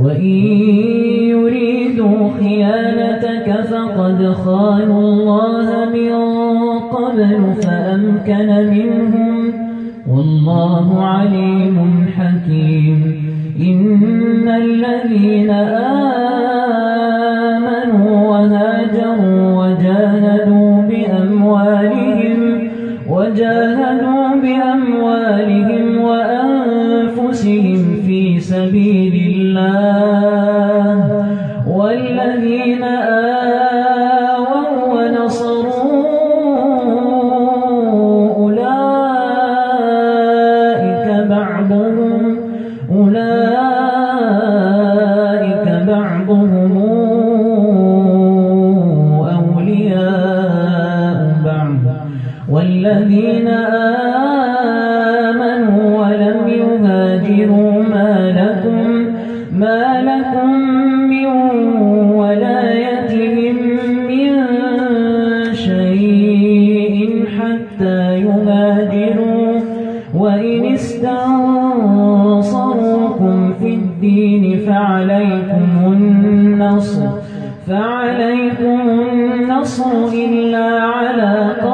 وإن يريدوا خيانتك فقد خانوا الله من قبل فأمكن منهم والله عليم حكيم. إن الذين آمنوا وهاجروا وجاهدوا بأموالهم وجاهدوا بأموالهم وأنفسهم في سبيل الله. والذين آووا ونصروا أولئك بعضهم أولئك بعضهم أولياء بعض. والذين آمنوا ولم يهاجروا لكم ما لكم من ولايتهم من شيء حتى يهاجروا وإن استنصروكم في الدين فعليكم النصر فعليكم النصر إلا على قوم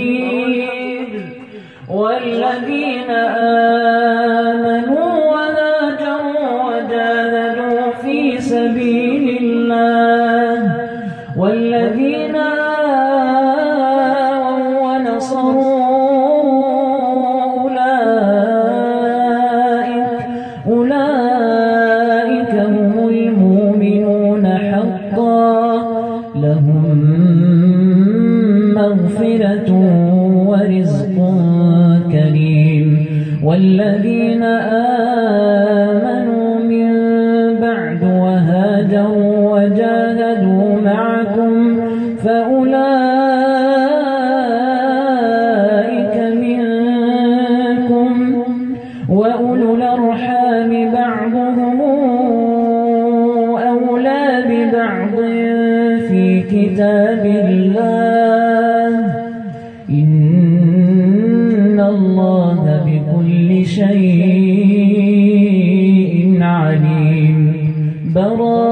والذين آووا ونصروا أولئك أولئك هم المؤمنون حقا. لهم مغفرة ورزق كريم. والذين آمنوا من بعد وهاجروا وجاهدوا شيء عليم. براءة